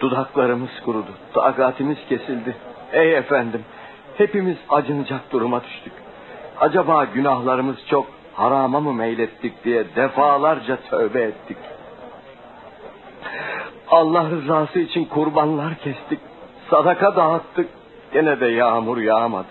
Dudaklarımız kurudu. Takatimiz kesildi. Ey efendim. Hepimiz acınacak duruma düştük. Acaba günahlarımız çok harama mı meylettik diye defalarca tövbe ettik. Allah rızası için kurbanlar kestik. Sadaka dağıttık. Gene de yağmur yağmadı.